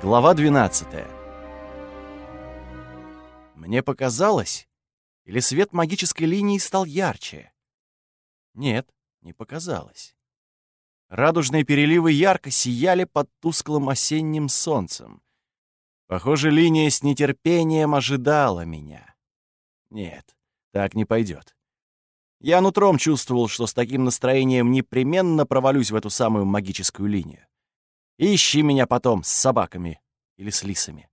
Глава 12 Мне показалось, или свет магической линии стал ярче? Нет, не показалось. Радужные переливы ярко сияли под тусклым осенним солнцем. Похоже, линия с нетерпением ожидала меня. Нет, так не пойдет. Я нутром чувствовал, что с таким настроением непременно провалюсь в эту самую магическую линию. Ищи меня потом с собаками или с лисами.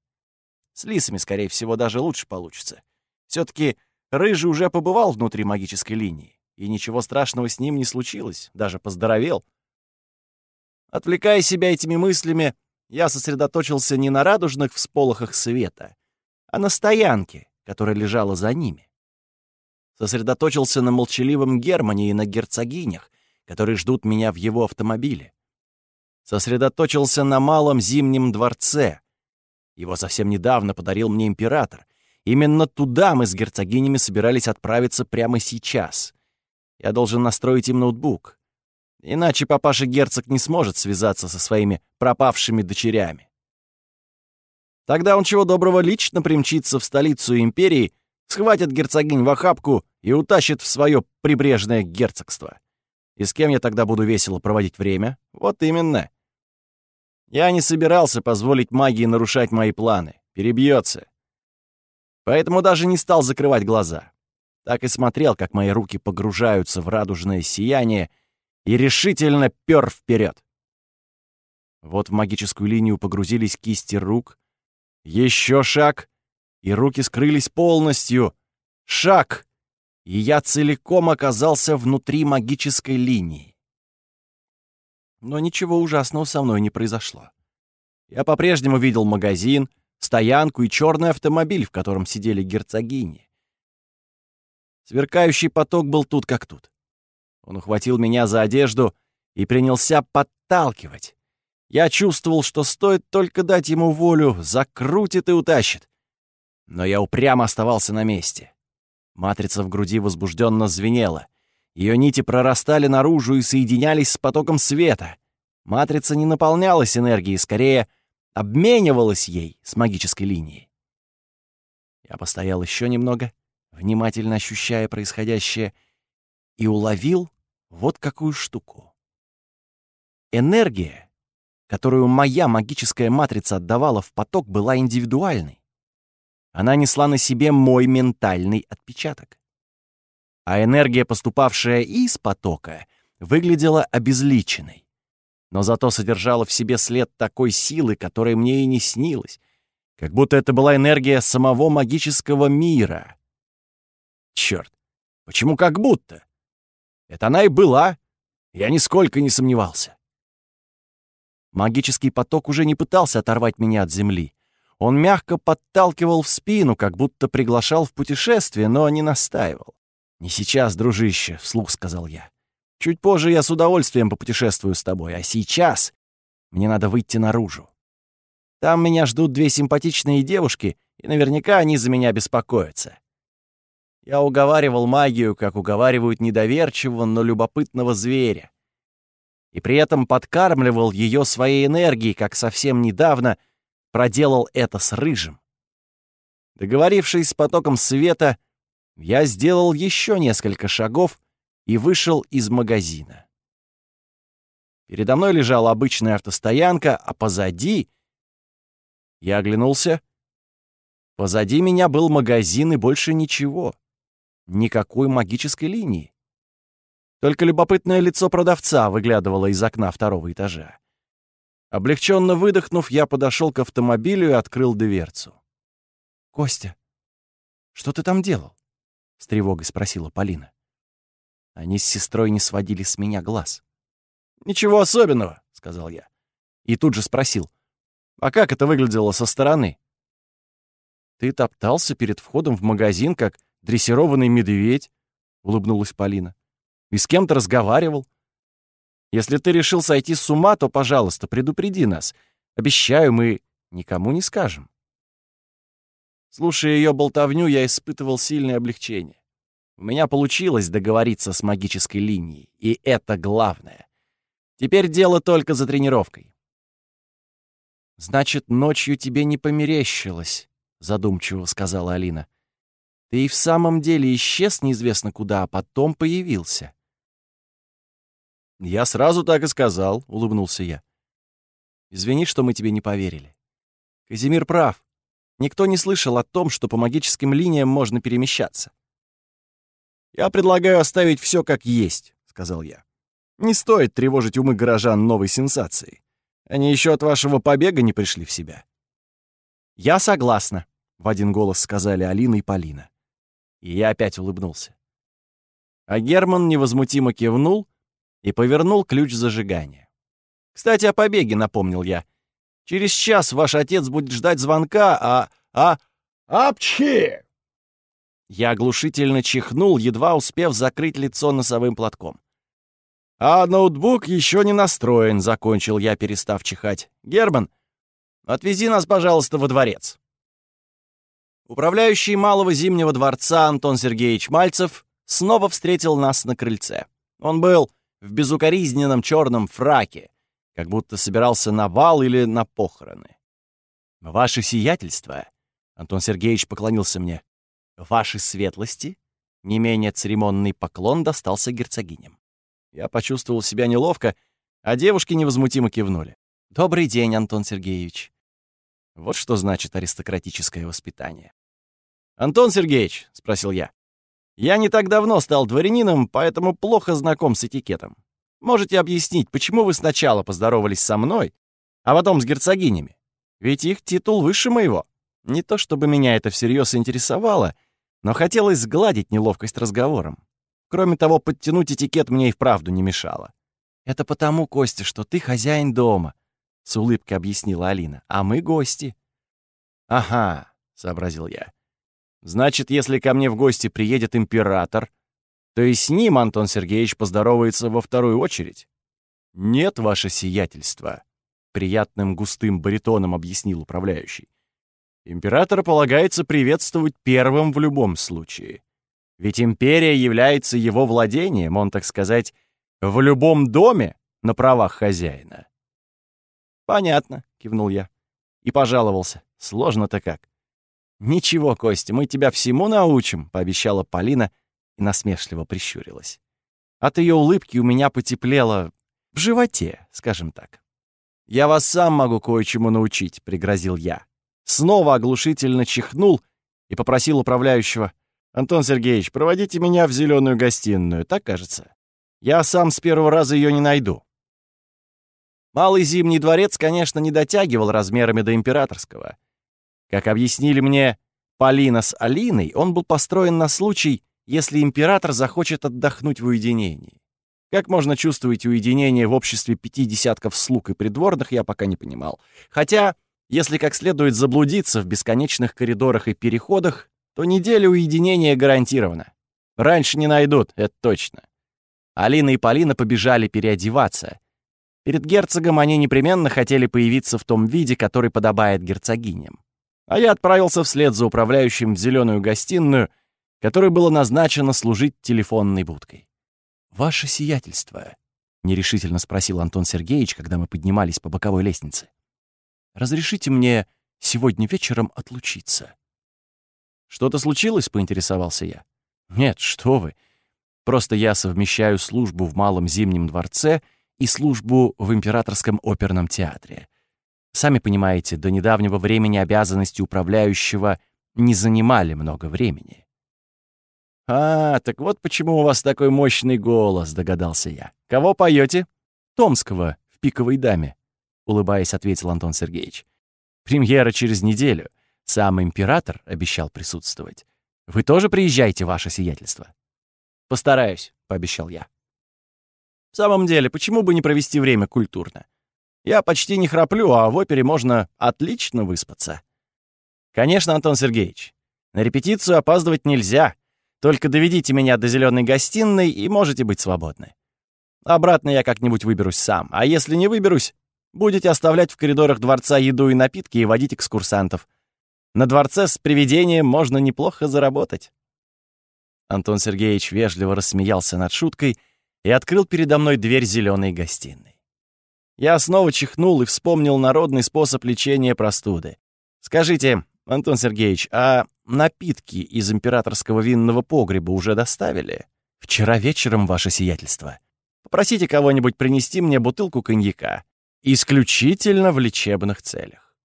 С лисами, скорее всего, даже лучше получится. все таки Рыжий уже побывал внутри магической линии, и ничего страшного с ним не случилось, даже поздоровел. Отвлекая себя этими мыслями, я сосредоточился не на радужных всполохах света, а на стоянке, которая лежала за ними. Сосредоточился на молчаливом Германе и на герцогинях, которые ждут меня в его автомобиле. Сосредоточился на малом зимнем дворце. Его совсем недавно подарил мне император. Именно туда мы с герцогинями собирались отправиться прямо сейчас. Я должен настроить им ноутбук. Иначе папаша-герцог не сможет связаться со своими пропавшими дочерями. Тогда он чего доброго лично примчится в столицу империи, схватит герцогинь в охапку и утащит в свое прибрежное герцогство. И с кем я тогда буду весело проводить время? Вот именно. Я не собирался позволить магии нарушать мои планы. Перебьется. Поэтому даже не стал закрывать глаза. Так и смотрел, как мои руки погружаются в радужное сияние, и решительно пёр вперед. Вот в магическую линию погрузились кисти рук. Еще шаг, и руки скрылись полностью. Шаг, и я целиком оказался внутри магической линии. Но ничего ужасного со мной не произошло. Я по-прежнему видел магазин, стоянку и черный автомобиль, в котором сидели герцогини. Сверкающий поток был тут как тут. Он ухватил меня за одежду и принялся подталкивать. Я чувствовал, что стоит только дать ему волю, закрутит и утащит. Но я упрямо оставался на месте. Матрица в груди возбужденно звенела. Ее нити прорастали наружу и соединялись с потоком света. Матрица не наполнялась энергией, скорее обменивалась ей с магической линией. Я постоял еще немного, внимательно ощущая происходящее, и уловил вот какую штуку. Энергия, которую моя магическая матрица отдавала в поток, была индивидуальной. Она несла на себе мой ментальный отпечаток. А энергия, поступавшая из потока, выглядела обезличенной. Но зато содержала в себе след такой силы, которой мне и не снилось, как будто это была энергия самого магического мира. Черт, почему как будто? Это она и была. Я нисколько не сомневался. Магический поток уже не пытался оторвать меня от земли. Он мягко подталкивал в спину, как будто приглашал в путешествие, но не настаивал. «Не сейчас, дружище», — вслух сказал я. «Чуть позже я с удовольствием попутешествую с тобой, а сейчас мне надо выйти наружу. Там меня ждут две симпатичные девушки, и наверняка они за меня беспокоятся. Я уговаривал магию, как уговаривают недоверчивого, но любопытного зверя. И при этом подкармливал ее своей энергией, как совсем недавно проделал это с Рыжим. Договорившись с потоком света, я сделал еще несколько шагов и вышел из магазина. Передо мной лежала обычная автостоянка, а позади... Я оглянулся. Позади меня был магазин и больше ничего. Никакой магической линии. Только любопытное лицо продавца выглядывало из окна второго этажа. Облегченно выдохнув, я подошел к автомобилю и открыл дверцу. «Костя, что ты там делал?» — с тревогой спросила Полина. Они с сестрой не сводили с меня глаз. «Ничего особенного», — сказал я. И тут же спросил, «А как это выглядело со стороны?» «Ты топтался перед входом в магазин, как дрессированный медведь», — улыбнулась Полина. «И с кем-то разговаривал. Если ты решил сойти с ума, то, пожалуйста, предупреди нас. Обещаю, мы никому не скажем». Слушая ее болтовню, я испытывал сильное облегчение. У меня получилось договориться с магической линией, и это главное. Теперь дело только за тренировкой. «Значит, ночью тебе не померещилось», — задумчиво сказала Алина. «Ты и в самом деле исчез неизвестно куда, а потом появился». «Я сразу так и сказал», — улыбнулся я. «Извини, что мы тебе не поверили. Казимир прав. Никто не слышал о том, что по магическим линиям можно перемещаться. «Я предлагаю оставить все как есть», — сказал я. «Не стоит тревожить умы горожан новой сенсацией. Они еще от вашего побега не пришли в себя». «Я согласна», — в один голос сказали Алина и Полина. И я опять улыбнулся. А Герман невозмутимо кивнул и повернул ключ зажигания. «Кстати, о побеге», — напомнил я. «Через час ваш отец будет ждать звонка, а... а... апчи!» Я оглушительно чихнул, едва успев закрыть лицо носовым платком. «А ноутбук еще не настроен», — закончил я, перестав чихать. «Герман, отвези нас, пожалуйста, во дворец». Управляющий Малого Зимнего дворца Антон Сергеевич Мальцев снова встретил нас на крыльце. Он был в безукоризненном черном фраке, как будто собирался на бал или на похороны. «Ваше сиятельство», — Антон Сергеевич поклонился мне, «Ваши светлости?» Не менее церемонный поклон достался герцогиням. Я почувствовал себя неловко, а девушки невозмутимо кивнули. «Добрый день, Антон Сергеевич». Вот что значит аристократическое воспитание. «Антон Сергеевич», — спросил я, — «я не так давно стал дворянином, поэтому плохо знаком с этикетом. Можете объяснить, почему вы сначала поздоровались со мной, а потом с герцогинями? Ведь их титул выше моего. Не то чтобы меня это всерьез интересовало, но хотелось сгладить неловкость разговором. Кроме того, подтянуть этикет мне и вправду не мешало. «Это потому, Костя, что ты хозяин дома», — с улыбкой объяснила Алина, — «а мы гости». «Ага», — сообразил я. «Значит, если ко мне в гости приедет император, то и с ним Антон Сергеевич поздоровается во вторую очередь?» «Нет, ваше сиятельство», — приятным густым баритоном объяснил управляющий. Императора полагается приветствовать первым в любом случае. Ведь империя является его владением, он, так сказать, в любом доме на правах хозяина. «Понятно», — кивнул я. И пожаловался. Сложно-то как. «Ничего, Костя, мы тебя всему научим», — пообещала Полина и насмешливо прищурилась. От ее улыбки у меня потеплело в животе, скажем так. «Я вас сам могу кое-чему научить», — пригрозил я снова оглушительно чихнул и попросил управляющего. «Антон Сергеевич, проводите меня в зеленую гостиную, так кажется. Я сам с первого раза ее не найду». Малый Зимний дворец, конечно, не дотягивал размерами до императорского. Как объяснили мне Полина с Алиной, он был построен на случай, если император захочет отдохнуть в уединении. Как можно чувствовать уединение в обществе пяти десятков слуг и придворных, я пока не понимал. Хотя если как следует заблудиться в бесконечных коридорах и переходах, то неделя уединения гарантирована. Раньше не найдут, это точно. Алина и Полина побежали переодеваться. Перед герцогом они непременно хотели появиться в том виде, который подобает герцогиням. А я отправился вслед за управляющим в зеленую гостиную, которой было назначено служить телефонной будкой. «Ваше сиятельство», — нерешительно спросил Антон Сергеевич, когда мы поднимались по боковой лестнице. Разрешите мне сегодня вечером отлучиться». «Что-то случилось?» — поинтересовался я. «Нет, что вы. Просто я совмещаю службу в Малом Зимнем дворце и службу в Императорском оперном театре. Сами понимаете, до недавнего времени обязанности управляющего не занимали много времени». «А, так вот почему у вас такой мощный голос», — догадался я. «Кого поете? «Томского в «Пиковой даме». — улыбаясь, ответил Антон Сергеевич. «Премьера через неделю. Сам император обещал присутствовать. Вы тоже приезжайте, ваше сиятельство?» «Постараюсь», — пообещал я. «В самом деле, почему бы не провести время культурно? Я почти не храплю, а в опере можно отлично выспаться». «Конечно, Антон Сергеевич. На репетицию опаздывать нельзя. Только доведите меня до зеленой гостиной и можете быть свободны. Обратно я как-нибудь выберусь сам, а если не выберусь, Будете оставлять в коридорах дворца еду и напитки и водить экскурсантов. На дворце с привидением можно неплохо заработать». Антон Сергеевич вежливо рассмеялся над шуткой и открыл передо мной дверь зеленой гостиной. Я снова чихнул и вспомнил народный способ лечения простуды. «Скажите, Антон Сергеевич, а напитки из императорского винного погреба уже доставили?» «Вчера вечером, ваше сиятельство. Попросите кого-нибудь принести мне бутылку коньяка. Исключительно в лечебных целях».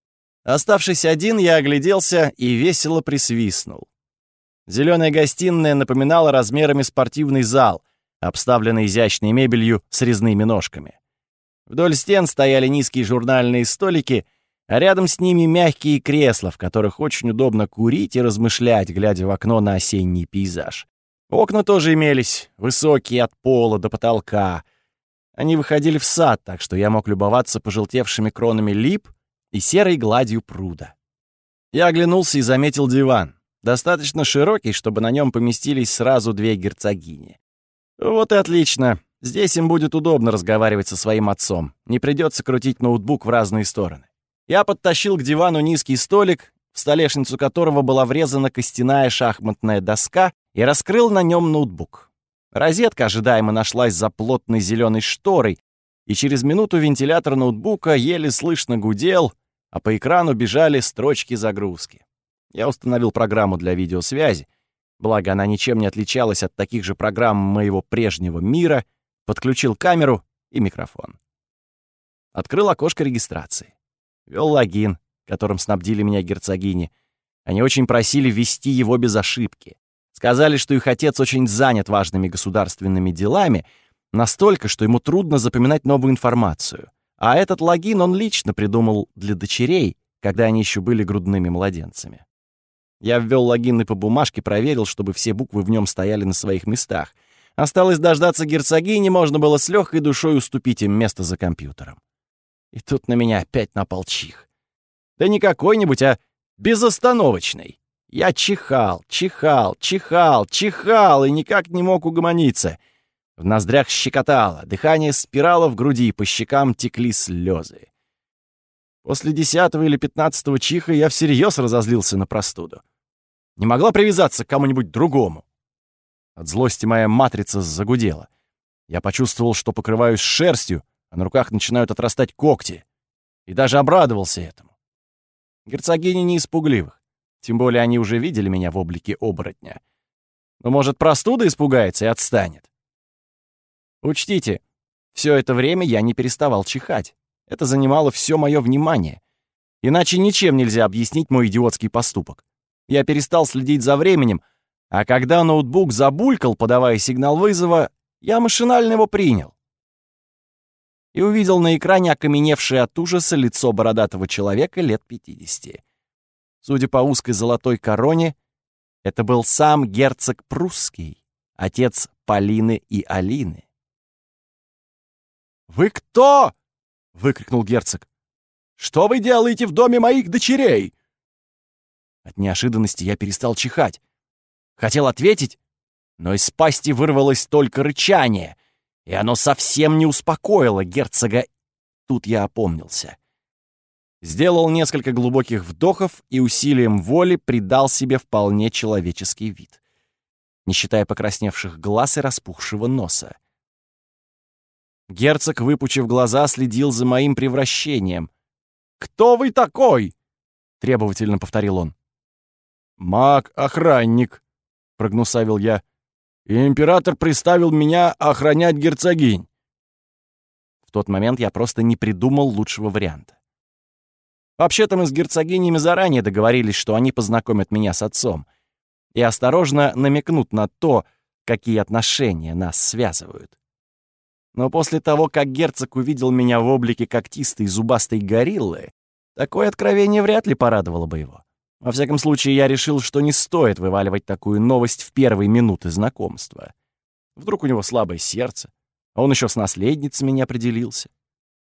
Оставшись один, я огляделся и весело присвистнул. Зеленая гостиная напоминала размерами спортивный зал, обставленный изящной мебелью с резными ножками. Вдоль стен стояли низкие журнальные столики, а рядом с ними мягкие кресла, в которых очень удобно курить и размышлять, глядя в окно на осенний пейзаж. Окна тоже имелись, высокие от пола до потолка. Они выходили в сад, так что я мог любоваться пожелтевшими кронами лип и серой гладью пруда. Я оглянулся и заметил диван, достаточно широкий, чтобы на нем поместились сразу две герцогини. Вот и отлично. Здесь им будет удобно разговаривать со своим отцом. Не придется крутить ноутбук в разные стороны. Я подтащил к дивану низкий столик, в столешницу которого была врезана костяная шахматная доска, и раскрыл на нем ноутбук. Розетка ожидаемо нашлась за плотной зеленой шторой, и через минуту вентилятор ноутбука еле слышно гудел, а по экрану бежали строчки загрузки. Я установил программу для видеосвязи, благо она ничем не отличалась от таких же программ моего прежнего мира, подключил камеру и микрофон. Открыл окошко регистрации. Вел логин, которым снабдили меня герцогини. Они очень просили ввести его без ошибки. Сказали, что их отец очень занят важными государственными делами, настолько, что ему трудно запоминать новую информацию. А этот логин он лично придумал для дочерей, когда они еще были грудными младенцами. Я ввел логин и по бумажке проверил, чтобы все буквы в нем стояли на своих местах. Осталось дождаться герцогини, можно было с легкой душой уступить им место за компьютером. И тут на меня опять напал чих. Да не какой-нибудь, а безостановочный. Я чихал, чихал, чихал, чихал и никак не мог угомониться. В ноздрях щекотало, дыхание спирало в груди, по щекам текли слезы. После десятого или пятнадцатого чиха я всерьез разозлился на простуду. Не могла привязаться к кому-нибудь другому. От злости моя матрица загудела. Я почувствовал, что покрываюсь шерстью, а на руках начинают отрастать когти. И даже обрадовался этому. Герцогини не испугливых. Тем более они уже видели меня в облике оборотня. Но, может, простуда испугается и отстанет? Учтите, все это время я не переставал чихать. Это занимало все мое внимание. Иначе ничем нельзя объяснить мой идиотский поступок. Я перестал следить за временем, а когда ноутбук забулькал, подавая сигнал вызова, я машинально его принял. И увидел на экране окаменевшее от ужаса лицо бородатого человека лет 50. Судя по узкой золотой короне, это был сам герцог прусский, отец Полины и Алины. «Вы кто?» — выкрикнул герцог. «Что вы делаете в доме моих дочерей?» От неожиданности я перестал чихать. Хотел ответить, но из пасти вырвалось только рычание, и оно совсем не успокоило герцога. Тут я опомнился. Сделал несколько глубоких вдохов и усилием воли придал себе вполне человеческий вид, не считая покрасневших глаз и распухшего носа. Герцог, выпучив глаза, следил за моим превращением. «Кто вы такой?» — требовательно повторил он. «Маг-охранник», — прогнусавил я. «И император приставил меня охранять герцогинь». В тот момент я просто не придумал лучшего варианта. Вообще-то мы с герцогинями заранее договорились, что они познакомят меня с отцом и осторожно намекнут на то, какие отношения нас связывают. Но после того, как герцог увидел меня в облике когтистой зубастой гориллы, такое откровение вряд ли порадовало бы его. Во всяком случае, я решил, что не стоит вываливать такую новость в первые минуты знакомства. Вдруг у него слабое сердце, а он еще с наследницами не определился.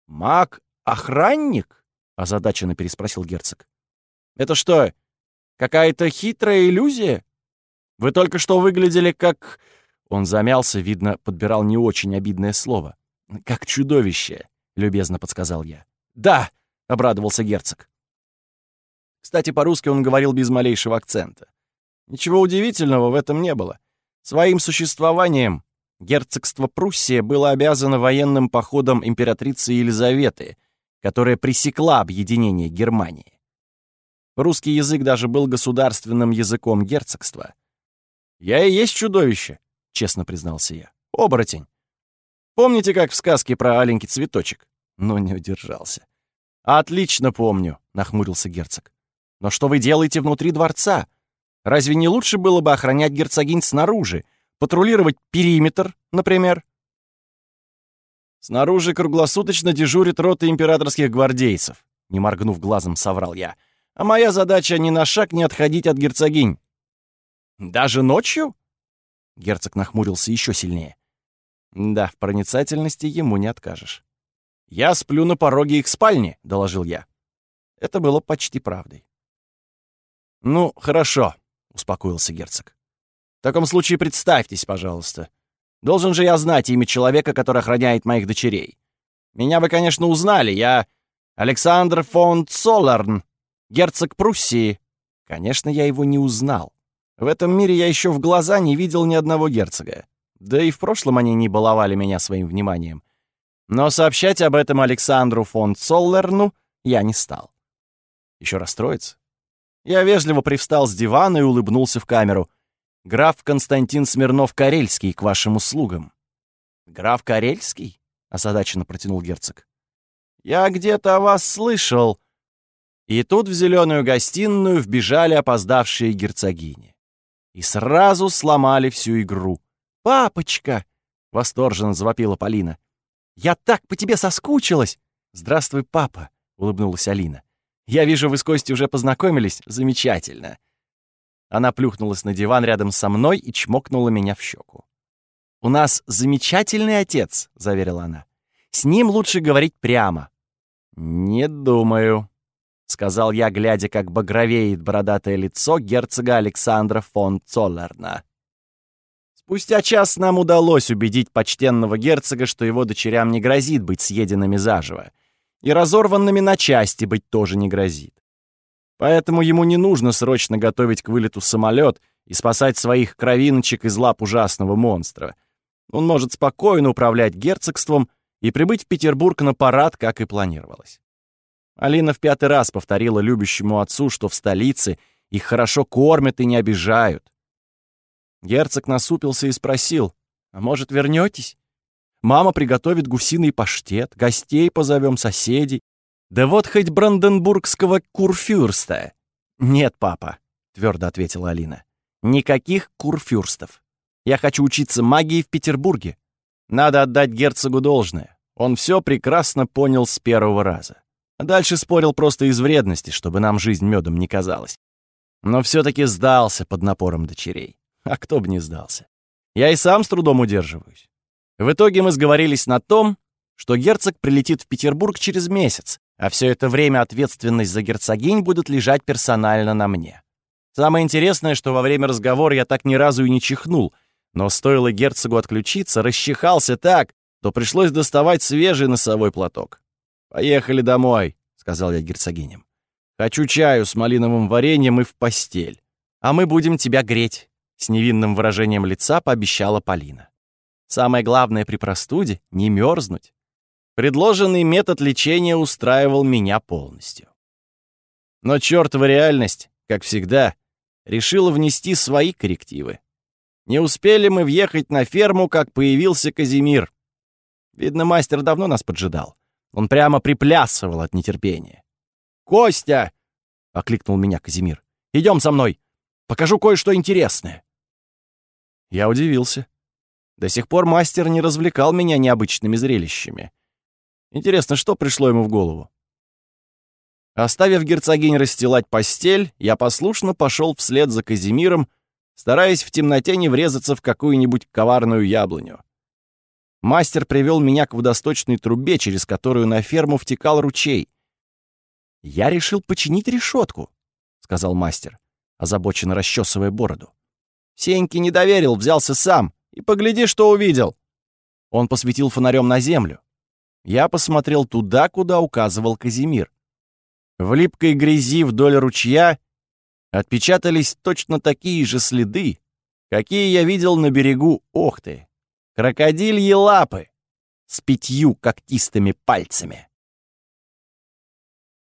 «Маг-охранник?» — озадаченно переспросил герцог. «Это что, какая-то хитрая иллюзия? Вы только что выглядели как...» Он замялся, видно, подбирал не очень обидное слово. «Как чудовище», — любезно подсказал я. «Да», — обрадовался герцог. Кстати, по-русски он говорил без малейшего акцента. Ничего удивительного в этом не было. Своим существованием герцогство Пруссия было обязано военным походом императрицы Елизаветы, которая пресекла объединение Германии. Русский язык даже был государственным языком герцогства. «Я и есть чудовище», — честно признался я. «Оборотень. Помните, как в сказке про аленький цветочек?» Но не удержался. «Отлично помню», — нахмурился герцог. «Но что вы делаете внутри дворца? Разве не лучше было бы охранять герцогинь снаружи, патрулировать периметр, например?» «Снаружи круглосуточно дежурит рота императорских гвардейцев», — не моргнув глазом, соврал я. «А моя задача ни на шаг не отходить от герцогинь». «Даже ночью?» Герцог нахмурился еще сильнее. «Да, в проницательности ему не откажешь». «Я сплю на пороге их спальни», — доложил я. Это было почти правдой. «Ну, хорошо», — успокоился герцог. «В таком случае представьтесь, пожалуйста. Должен же я знать имя человека, который охраняет моих дочерей. Меня вы, конечно, узнали. Я Александр фон Цоллерн, герцог Пруссии. Конечно, я его не узнал. В этом мире я еще в глаза не видел ни одного герцога. Да и в прошлом они не баловали меня своим вниманием. Но сообщать об этом Александру фон Цоллерну я не стал. Еще расстроиться? Я вежливо привстал с дивана и улыбнулся в камеру. «Граф Константин Смирнов-Карельский к вашим услугам». «Граф Карельский?» — озадаченно протянул герцог. «Я где-то о вас слышал». И тут в зеленую гостиную вбежали опоздавшие герцогини и сразу сломали всю игру. «Папочка!» — восторженно завопила Полина. «Я так по тебе соскучилась!» «Здравствуй, папа!» — улыбнулась Алина. «Я вижу, вы с Костей уже познакомились. Замечательно!» Она плюхнулась на диван рядом со мной и чмокнула меня в щеку. «У нас замечательный отец», — заверила она. «С ним лучше говорить прямо». «Не думаю», — сказал я, глядя, как багровеет бородатое лицо герцога Александра фон Цоллерна. Спустя час нам удалось убедить почтенного герцога, что его дочерям не грозит быть съеденными заживо, и разорванными на части быть тоже не грозит. Поэтому ему не нужно срочно готовить к вылету самолет и спасать своих кровиночек из лап ужасного монстра. Он может спокойно управлять герцогством и прибыть в Петербург на парад, как и планировалось. Алина в пятый раз повторила любящему отцу, что в столице их хорошо кормят и не обижают. Герцог насупился и спросил, «А может, вернетесь? Мама приготовит гусиный паштет, гостей позовем соседей. Да вот хоть бранденбургского курфюрста». «Нет, папа», — твердо ответила Алина. «Никаких курфюрстов. Я хочу учиться магии в Петербурге. Надо отдать герцогу должное. Он все прекрасно понял с первого раза. Дальше спорил просто из вредности, чтобы нам жизнь медом не казалась. Но все-таки сдался под напором дочерей. А кто бы не сдался. Я и сам с трудом удерживаюсь. В итоге мы сговорились на том, что герцог прилетит в Петербург через месяц, а все это время ответственность за герцогинь будет лежать персонально на мне. Самое интересное, что во время разговора я так ни разу и не чихнул, но стоило герцогу отключиться, расчихался так, то пришлось доставать свежий носовой платок. «Поехали домой», — сказал я герцогиням. «Хочу чаю с малиновым вареньем и в постель. А мы будем тебя греть», — с невинным выражением лица пообещала Полина. «Самое главное при простуде — не мерзнуть». Предложенный метод лечения устраивал меня полностью. Но чертова реальность, как всегда, решила внести свои коррективы. Не успели мы въехать на ферму, как появился Казимир. Видно, мастер давно нас поджидал. Он прямо приплясывал от нетерпения. «Костя!» — окликнул меня Казимир. «Идем со мной. Покажу кое-что интересное». Я удивился. До сих пор мастер не развлекал меня необычными зрелищами. Интересно, что пришло ему в голову? Оставив герцогинь расстилать постель, я послушно пошел вслед за Казимиром, стараясь в темноте не врезаться в какую-нибудь коварную яблоню. Мастер привел меня к водосточной трубе, через которую на ферму втекал ручей. «Я решил починить решетку», — сказал мастер, озабоченно расчесывая бороду. Сеньки не доверил, взялся сам. И погляди, что увидел. Он посветил фонарем на землю. Я посмотрел туда, куда указывал Казимир. В липкой грязи вдоль ручья отпечатались точно такие же следы, какие я видел на берегу Охты. Крокодильи лапы с пятью когтистыми пальцами.